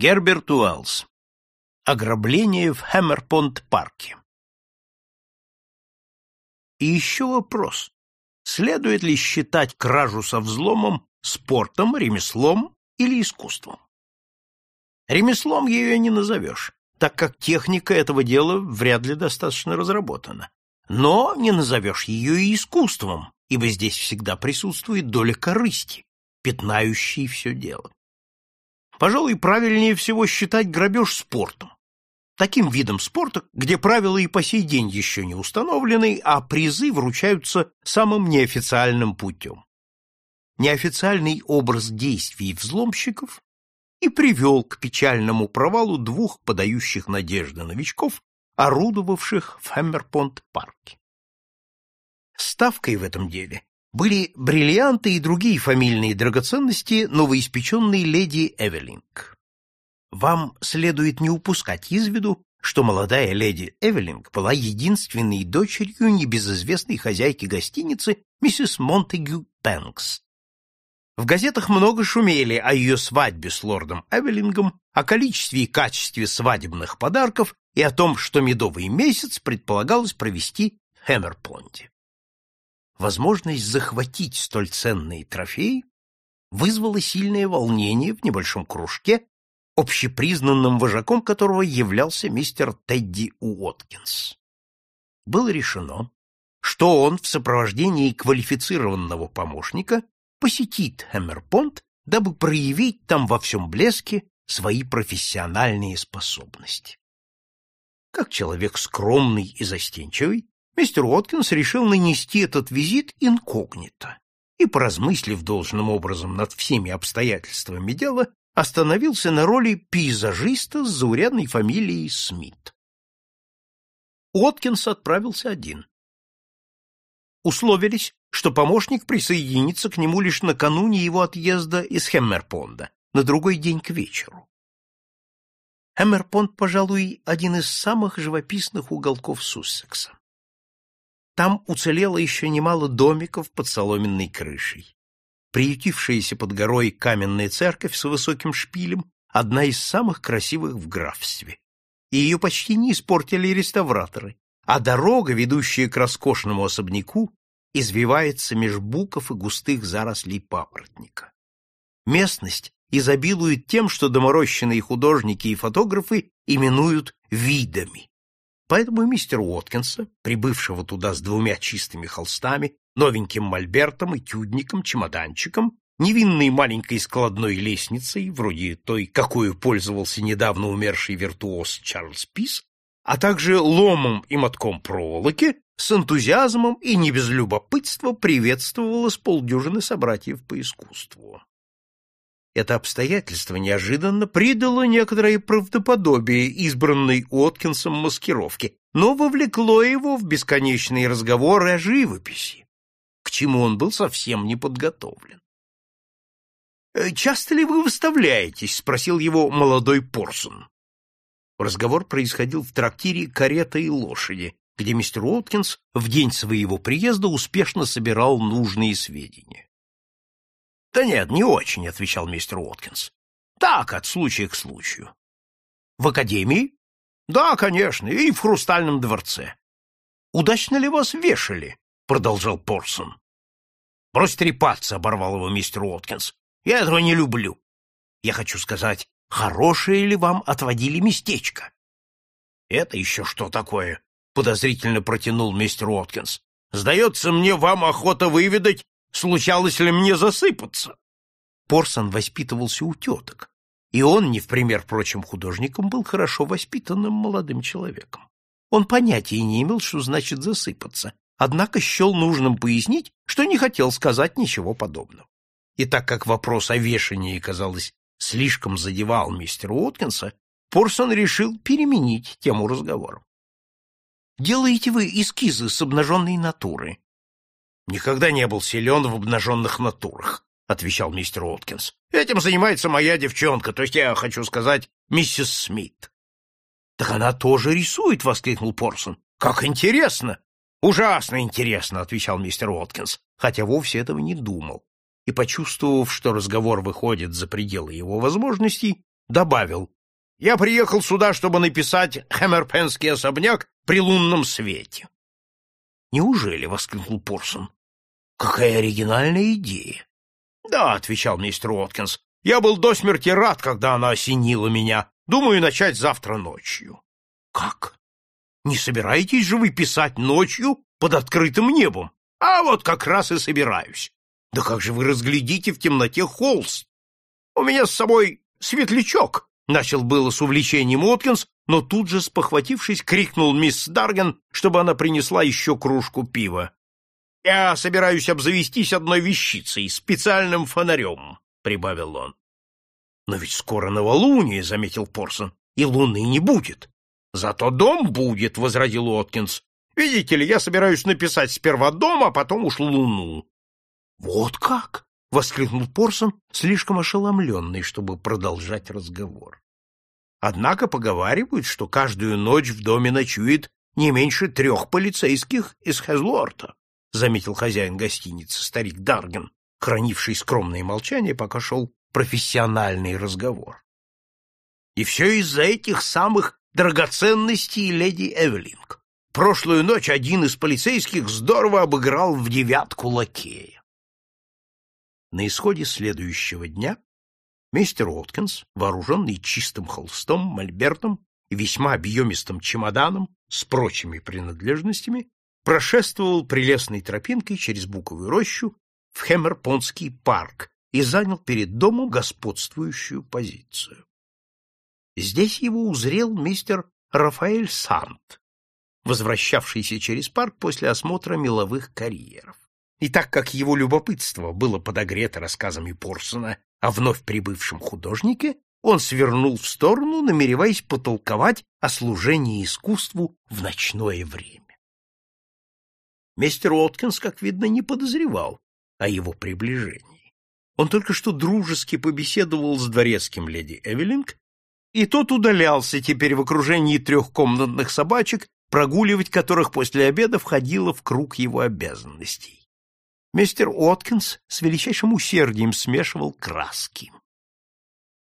Герберт Уэллс. Ограбление в Хэмерпонт-парке. И еще вопрос. Следует ли считать кражу со взломом спортом, ремеслом или искусством? Ремеслом ее не назовешь, так как техника этого дела вряд ли достаточно разработана. Но не назовешь ее и искусством, ибо здесь всегда присутствует доля корысти, пятнающей все дело. Пожалуй, правильнее всего считать грабеж спортом. Таким видом спорта, где правила и по сей день еще не установлены, а призы вручаются самым неофициальным путем. Неофициальный образ действий взломщиков и привел к печальному провалу двух подающих надежды новичков, орудовавших в Хэммерпонт-парке. Ставкой в этом деле были бриллианты и другие фамильные драгоценности новоиспеченной леди Эвелинг. Вам следует не упускать из виду, что молодая леди Эвелинг была единственной дочерью небезызвестной хозяйки гостиницы миссис Монтегю Пэнкс. В газетах много шумели о ее свадьбе с лордом Эвелингом, о количестве и качестве свадебных подарков и о том, что медовый месяц предполагалось провести в Хэмерплонте возможность захватить столь ценные трофеи вызвала сильное волнение в небольшом кружке, общепризнанным вожаком которого являлся мистер Тедди Уоткинс. Было решено, что он в сопровождении квалифицированного помощника посетит Хэмерпонт, дабы проявить там во всем блеске свои профессиональные способности. Как человек скромный и застенчивый, мистер Уоткинс решил нанести этот визит инкогнито и, поразмыслив должным образом над всеми обстоятельствами дела, остановился на роли пейзажиста с заурядной фамилией Смит. Уоткинс отправился один. Условились, что помощник присоединится к нему лишь накануне его отъезда из Хеммерпонда, на другой день к вечеру. Хеммерпонд, пожалуй, один из самых живописных уголков Суссекса. Там уцелело еще немало домиков под соломенной крышей. Приютившаяся под горой каменная церковь с высоким шпилем — одна из самых красивых в графстве. И ее почти не испортили реставраторы, а дорога, ведущая к роскошному особняку, извивается меж буков и густых зарослей папоротника. Местность изобилует тем, что доморощенные художники и фотографы именуют видами. Поэтому мистер Уоткинса, прибывшего туда с двумя чистыми холстами, новеньким мольбертом и тюдником, чемоданчиком, невинной маленькой складной лестницей, вроде той, какую пользовался недавно умерший виртуоз Чарльз Пис, а также ломом и мотком проволоки, с энтузиазмом и не без любопытства приветствовала с полдюжины собратьев по искусству. Это обстоятельство неожиданно придало некоторое правдоподобие избранной Уоткинсом маскировке, но вовлекло его в бесконечные разговоры о живописи, к чему он был совсем не подготовлен. «Э, «Часто ли вы выставляетесь?» — спросил его молодой Порсон. Разговор происходил в трактире «Карета и лошади», где мистер Уоткинс в день своего приезда успешно собирал нужные сведения. — Да нет, не очень, — отвечал мистер Уоткинс. — Так, от случая к случаю. — В академии? — Да, конечно, и в Хрустальном дворце. — Удачно ли вас вешали? — продолжал Порсон. — Брось трепаться, — оборвал его мистер Уоткинс. — Я этого не люблю. Я хочу сказать, хорошее ли вам отводили местечко? — Это еще что такое? — подозрительно протянул мистер Уоткинс. — Сдается мне, вам охота выведать, Случалось ли мне засыпаться? Порсон воспитывался у теток, и он, не в пример прочим художникам, был хорошо воспитанным молодым человеком. Он понятия не имел, что значит засыпаться, однако счел нужным пояснить, что не хотел сказать ничего подобного. И так как вопрос о вешании, казалось, слишком задевал мистера Уоткинса, Порсон решил переменить тему разговора. «Делаете вы эскизы с обнаженной натуры?» Никогда не был силен в обнаженных натурах, отвечал мистер Уоткинс. Этим занимается моя девчонка, то есть я хочу сказать, миссис Смит. Так она тоже рисует, воскликнул Порсон. Как интересно! Ужасно интересно, отвечал мистер Уоткинс, хотя вовсе этого не думал. И почувствовав, что разговор выходит за пределы его возможностей, добавил, «Я приехал сюда, чтобы написать Хэмерпенский особняк при лунном свете». «Неужели?» — воскликнул Порсон. «Какая оригинальная идея!» «Да», — отвечал мистер Уоткинс, — «я был до смерти рад, когда она осенила меня. Думаю начать завтра ночью». «Как? Не собираетесь же вы писать ночью под открытым небом? А вот как раз и собираюсь. Да как же вы разглядите в темноте холст? У меня с собой светлячок, начал было с увлечением Уоткинс, но тут же, спохватившись, крикнул мисс Дарген, чтобы она принесла еще кружку пива. «Я собираюсь обзавестись одной вещицей, специальным фонарем», — прибавил он. «Но ведь скоро новолуние», — заметил Порсон, — «и луны не будет». «Зато дом будет», — возразил Уоткинс. «Видите ли, я собираюсь написать сперва дом, а потом уж луну». «Вот как?» — воскликнул Порсон, слишком ошеломленный, чтобы продолжать разговор. Однако поговаривают, что каждую ночь в доме ночует не меньше трех полицейских из Хезлорта, — заметил хозяин гостиницы, старик Дарген, хранивший скромное молчание, пока шел профессиональный разговор. И все из-за этих самых драгоценностей леди Эвелинг. Прошлую ночь один из полицейских здорово обыграл в девятку лакея. На исходе следующего дня мистер Уоткинс, вооруженный чистым холстом, мольбертом и весьма объемистым чемоданом с прочими принадлежностями, прошествовал прелестной тропинкой через буковую рощу в Хемерпонский парк и занял перед домом господствующую позицию. Здесь его узрел мистер Рафаэль Сант, возвращавшийся через парк после осмотра меловых карьеров. И так как его любопытство было подогрето рассказами Порсона о вновь прибывшем художнике, он свернул в сторону, намереваясь потолковать о служении искусству в ночное время. Мистер Уоткинс, как видно, не подозревал о его приближении. Он только что дружески побеседовал с дворецким леди Эвелинг, и тот удалялся теперь в окружении трехкомнатных собачек, прогуливать которых после обеда входило в круг его обязанностей. Мистер Уоткинс с величайшим усердием смешивал краски.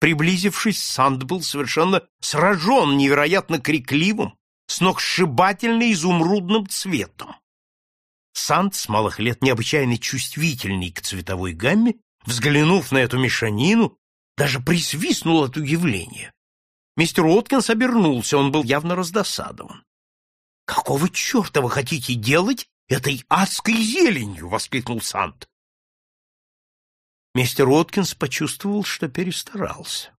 Приблизившись, Санд был совершенно сражен невероятно крикливым, сногсшибательно изумрудным цветом. Санд с малых лет необычайно чувствительный к цветовой гамме, взглянув на эту мешанину, даже присвистнул от удивления. Мистер Уоткинс обернулся, он был явно раздосадован. — Какого черта вы хотите делать этой адской зеленью! — воскликнул Сант. Мистер Уоткинс почувствовал, что перестарался.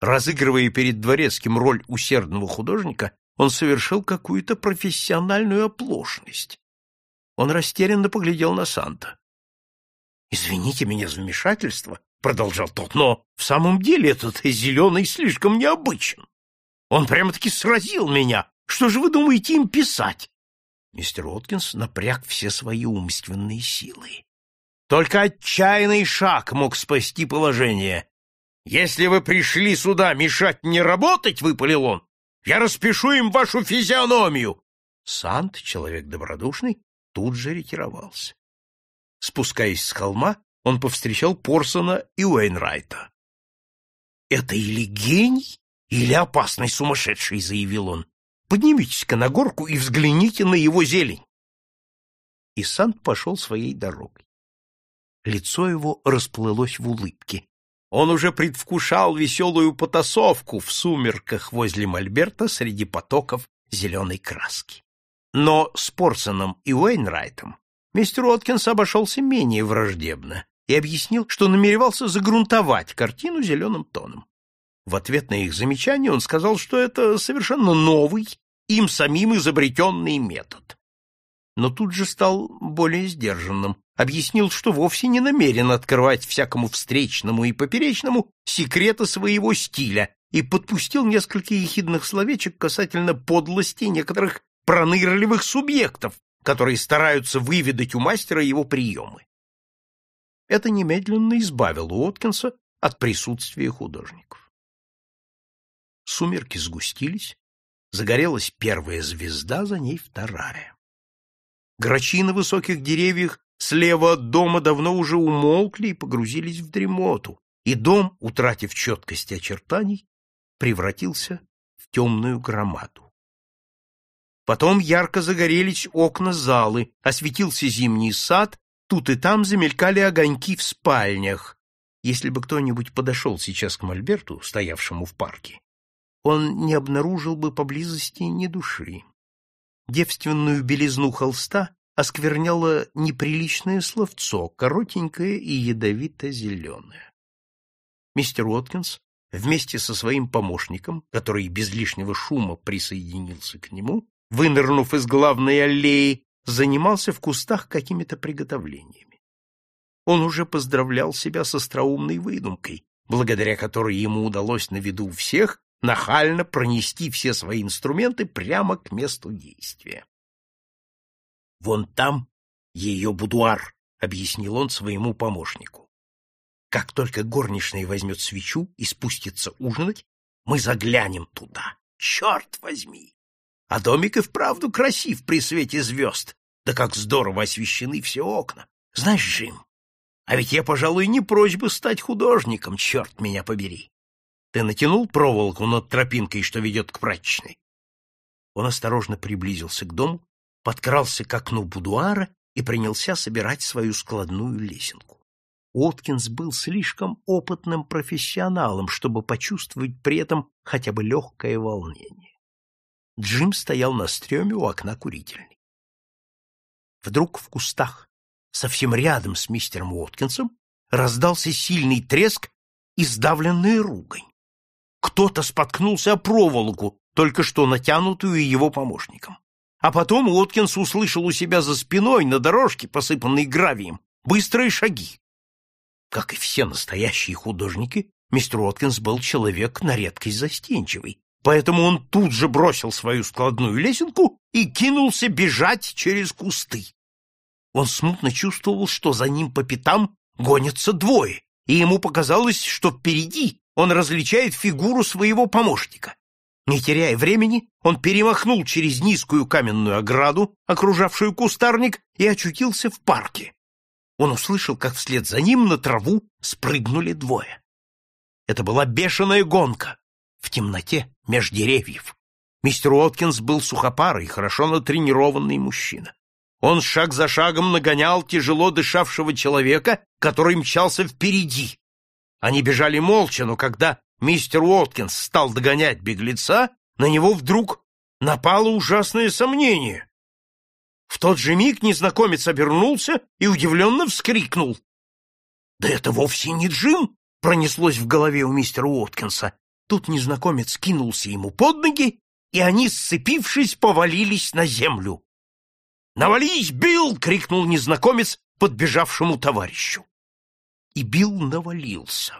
Разыгрывая перед дворецким роль усердного художника, он совершил какую-то профессиональную оплошность. Он растерянно поглядел на Санта. — Извините меня за вмешательство, — продолжал тот, — но в самом деле этот зеленый слишком необычен. Он прямо-таки сразил меня. Что же вы думаете им писать? Мистер Уоткинс напряг все свои умственные силы. Только отчаянный шаг мог спасти положение. «Если вы пришли сюда мешать мне работать, — выпалил он, — я распишу им вашу физиономию!» Сант, человек добродушный, тут же ретировался. Спускаясь с холма, он повстречал Порсона и Уэйнрайта. «Это или гений, или опасный сумасшедший», — заявил он. Поднимитесь-ка на горку и взгляните на его зелень. И Сант пошел своей дорогой. Лицо его расплылось в улыбке. Он уже предвкушал веселую потасовку в сумерках возле Мольберта среди потоков зеленой краски. Но с Порсоном и Уэйнрайтом мистер Уоткинс обошелся менее враждебно и объяснил, что намеревался загрунтовать картину зеленым тоном. В ответ на их замечание он сказал, что это совершенно новый, им самим изобретенный метод. Но тут же стал более сдержанным, объяснил, что вовсе не намерен открывать всякому встречному и поперечному секреты своего стиля и подпустил несколько ехидных словечек касательно подлости некоторых пронырливых субъектов, которые стараются выведать у мастера его приемы. Это немедленно избавило Уоткинса от присутствия художников. Сумерки сгустились, загорелась первая звезда, за ней вторая. Грачи на высоких деревьях слева от дома давно уже умолкли и погрузились в дремоту, и дом, утратив четкость очертаний, превратился в темную громаду. Потом ярко загорелись окна залы, осветился зимний сад, тут и там замелькали огоньки в спальнях. Если бы кто-нибудь подошел сейчас к Мольберту, стоявшему в парке, он не обнаружил бы поблизости ни души. Девственную белизну холста оскверняло неприличное словцо, коротенькое и ядовито-зеленое. Мистер Уоткинс вместе со своим помощником, который без лишнего шума присоединился к нему, вынырнув из главной аллеи, занимался в кустах какими-то приготовлениями. Он уже поздравлял себя с остроумной выдумкой, благодаря которой ему удалось на виду всех нахально пронести все свои инструменты прямо к месту действия. «Вон там ее будуар», — объяснил он своему помощнику. «Как только горничная возьмет свечу и спустится ужинать, мы заглянем туда. Черт возьми! А домик и вправду красив при свете звезд. Да как здорово освещены все окна. Знаешь, Джим, а ведь я, пожалуй, не прочь бы стать художником, черт меня побери. Ты натянул проволоку над тропинкой, что ведет к прачечной? Он осторожно приблизился к дому, подкрался к окну будуара и принялся собирать свою складную лесенку. Уоткинс был слишком опытным профессионалом, чтобы почувствовать при этом хотя бы легкое волнение. Джим стоял на стреме у окна курительной. Вдруг в кустах, совсем рядом с мистером Уоткинсом, раздался сильный треск и сдавленная ругань. Кто-то споткнулся о проволоку, только что натянутую его помощником. А потом Уоткинс услышал у себя за спиной на дорожке, посыпанной гравием, быстрые шаги. Как и все настоящие художники, мистер Уоткинс был человек на редкость застенчивый, поэтому он тут же бросил свою складную лесенку и кинулся бежать через кусты. Он смутно чувствовал, что за ним по пятам гонятся двое, и ему показалось, что впереди он различает фигуру своего помощника. Не теряя времени, он перемахнул через низкую каменную ограду, окружавшую кустарник, и очутился в парке. Он услышал, как вслед за ним на траву спрыгнули двое. Это была бешеная гонка в темноте меж деревьев. Мистер Уоткинс был сухопарый, хорошо натренированный мужчина. Он шаг за шагом нагонял тяжело дышавшего человека, который мчался впереди. Они бежали молча, но когда мистер Уоткинс стал догонять беглеца, на него вдруг напало ужасное сомнение. В тот же миг незнакомец обернулся и удивленно вскрикнул. «Да это вовсе не Джим!» — пронеслось в голове у мистера Уоткинса. Тут незнакомец кинулся ему под ноги, и они, сцепившись, повалились на землю. «Навались, Билл!» — крикнул незнакомец подбежавшему товарищу. И Билл навалился,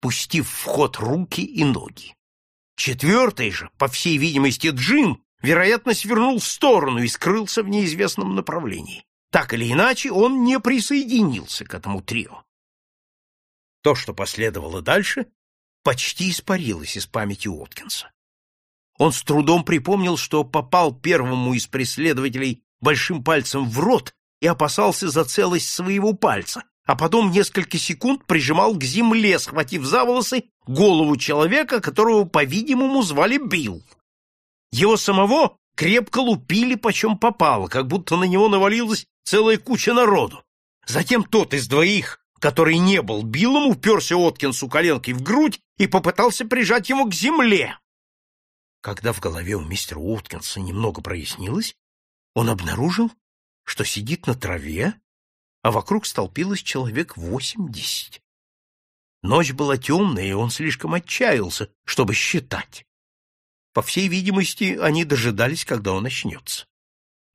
пустив в ход руки и ноги. Четвертый же, по всей видимости, Джим, вероятно, свернул в сторону и скрылся в неизвестном направлении. Так или иначе, он не присоединился к этому трио. То, что последовало дальше, почти испарилось из памяти Уоткинса. Он с трудом припомнил, что попал первому из преследователей большим пальцем в рот и опасался за целость своего пальца, а потом несколько секунд прижимал к земле, схватив за волосы голову человека, которого, по-видимому, звали Билл. Его самого крепко лупили почем попало, как будто на него навалилась целая куча народу. Затем тот из двоих, который не был Биллом, уперся Откинсу коленкой в грудь и попытался прижать его к земле. Когда в голове у мистера Уоткинса немного прояснилось, он обнаружил, что сидит на траве, а вокруг столпилось человек восемь-десять. Ночь была темная, и он слишком отчаялся, чтобы считать. По всей видимости, они дожидались, когда он очнется.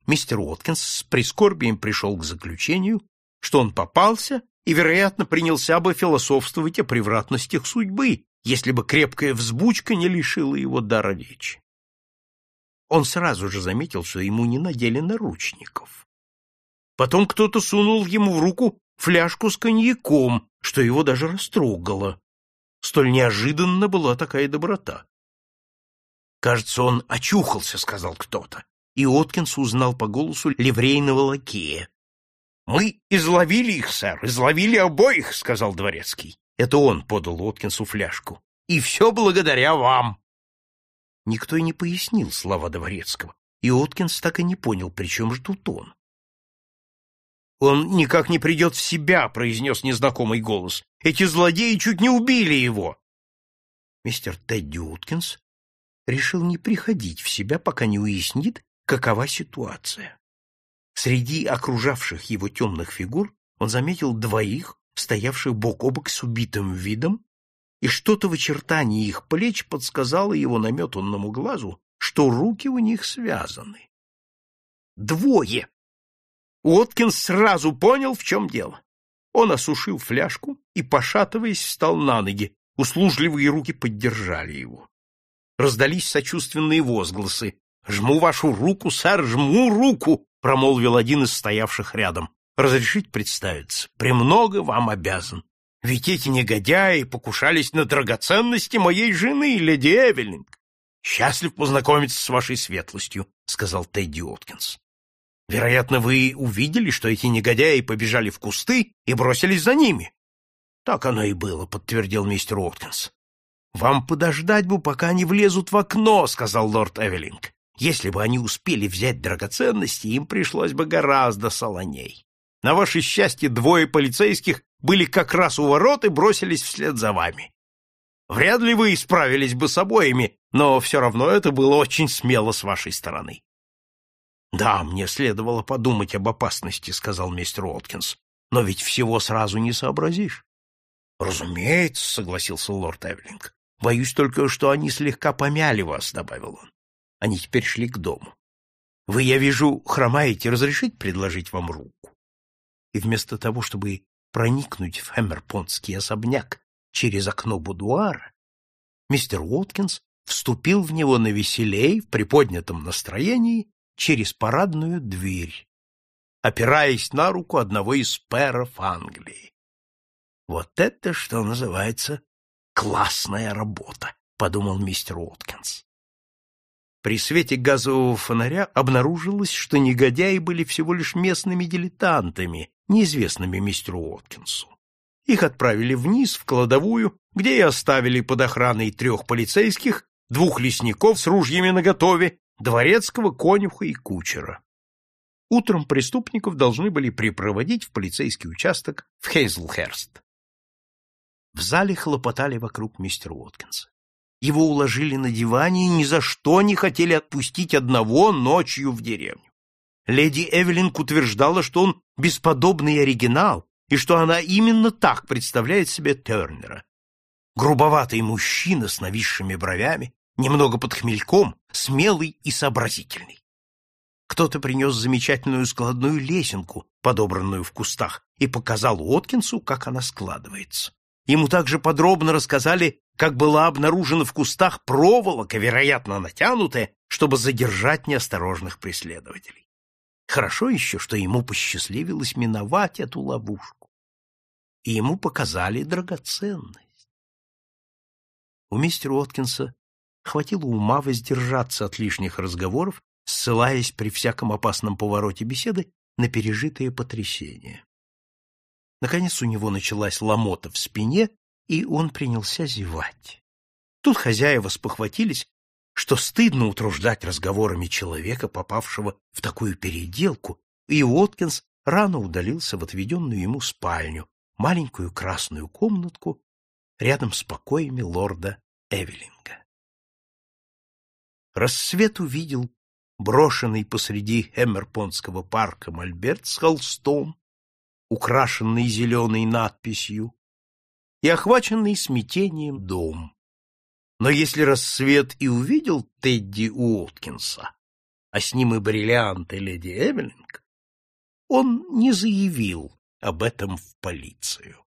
Мистер Уоткинс с прискорбием пришел к заключению, что он попался и, вероятно, принялся бы философствовать о превратностях судьбы, если бы крепкая взбучка не лишила его дара речи. Он сразу же заметил, что ему не надели наручников. Потом кто-то сунул ему в руку фляжку с коньяком, что его даже растрогало. Столь неожиданно была такая доброта. «Кажется, он очухался», — сказал кто-то, и Откинс узнал по голосу ливрейного лакея. «Мы изловили их, сэр, изловили обоих», — сказал дворецкий. Это он подал Уоткинсу фляжку. «И все благодаря вам!» Никто и не пояснил слова Дворецкого, и Уоткинс так и не понял, при чем же тут он. «Он никак не придет в себя», — произнес незнакомый голос. «Эти злодеи чуть не убили его!» Мистер Тедди Уткинс решил не приходить в себя, пока не уяснит, какова ситуация. Среди окружавших его темных фигур он заметил двоих, стоявших бок о бок с убитым видом, и что-то в очертании их плеч подсказало его наметанному глазу, что руки у них связаны. Двое! Уоткинс сразу понял, в чем дело. Он осушил фляжку и, пошатываясь, встал на ноги. Услужливые руки поддержали его. Раздались сочувственные возгласы. «Жму вашу руку, сэр, жму руку!» — промолвил один из стоявших рядом. «Разрешить представиться? Премного вам обязан. Ведь эти негодяи покушались на драгоценности моей жены, леди Эвелинг. Счастлив познакомиться с вашей светлостью», — сказал Тедди Откинс. «Вероятно, вы увидели, что эти негодяи побежали в кусты и бросились за ними». «Так оно и было», — подтвердил мистер Откинс. «Вам подождать бы, пока они влезут в окно», — сказал лорд Эвелинг. «Если бы они успели взять драгоценности, им пришлось бы гораздо солоней. На ваше счастье, двое полицейских были как раз у ворот и бросились вслед за вами. Вряд ли вы справились бы с обоими, но все равно это было очень смело с вашей стороны». «Да, мне следовало подумать об опасности», — сказал мистер Уоткинс. «Но ведь всего сразу не сообразишь». «Разумеется», — согласился лорд Эвелинг. Боюсь только, что они слегка помяли вас, — добавил он. Они теперь шли к дому. Вы, я вижу, хромаете, разрешить предложить вам руку? И вместо того, чтобы проникнуть в Хэмерпонский особняк через окно будуара, мистер Уоткинс вступил в него на веселей, в приподнятом настроении, через парадную дверь, опираясь на руку одного из пэров Англии. Вот это, что называется, Классная работа, подумал мистер Уоткинс. При свете газового фонаря обнаружилось, что негодяи были всего лишь местными дилетантами, неизвестными мистеру Уоткинсу. Их отправили вниз, в кладовую, где и оставили под охраной трех полицейских, двух лесников с ружьями наготове, дворецкого, конюха и кучера. Утром преступников должны были припроводить в полицейский участок в Хейзлхерст. В зале хлопотали вокруг мистера Уоткинса. Его уложили на диване и ни за что не хотели отпустить одного ночью в деревню. Леди Эвелинг утверждала, что он бесподобный оригинал, и что она именно так представляет себе Тернера. Грубоватый мужчина с нависшими бровями, немного под хмельком, смелый и сообразительный. Кто-то принес замечательную складную лесенку, подобранную в кустах, и показал Уоткинсу, как она складывается. Ему также подробно рассказали, как была обнаружена в кустах проволока, вероятно, натянутая, чтобы задержать неосторожных преследователей. Хорошо еще, что ему посчастливилось миновать эту ловушку. И ему показали драгоценность. У мистера Уоткинса хватило ума воздержаться от лишних разговоров, ссылаясь при всяком опасном повороте беседы на пережитые потрясения. Наконец у него началась ломота в спине, и он принялся зевать. Тут хозяева спохватились, что стыдно утруждать разговорами человека, попавшего в такую переделку, и Уоткинс рано удалился в отведенную ему спальню, маленькую красную комнатку рядом с покоями лорда Эвелинга. Рассвет увидел брошенный посреди Эммерпонского парка мольберт с холстом, украшенный зеленой надписью, и охваченный смятением дом. Но если рассвет и увидел Тедди Уоткинса, а с ним и бриллианты леди Эвелинг, он не заявил об этом в полицию.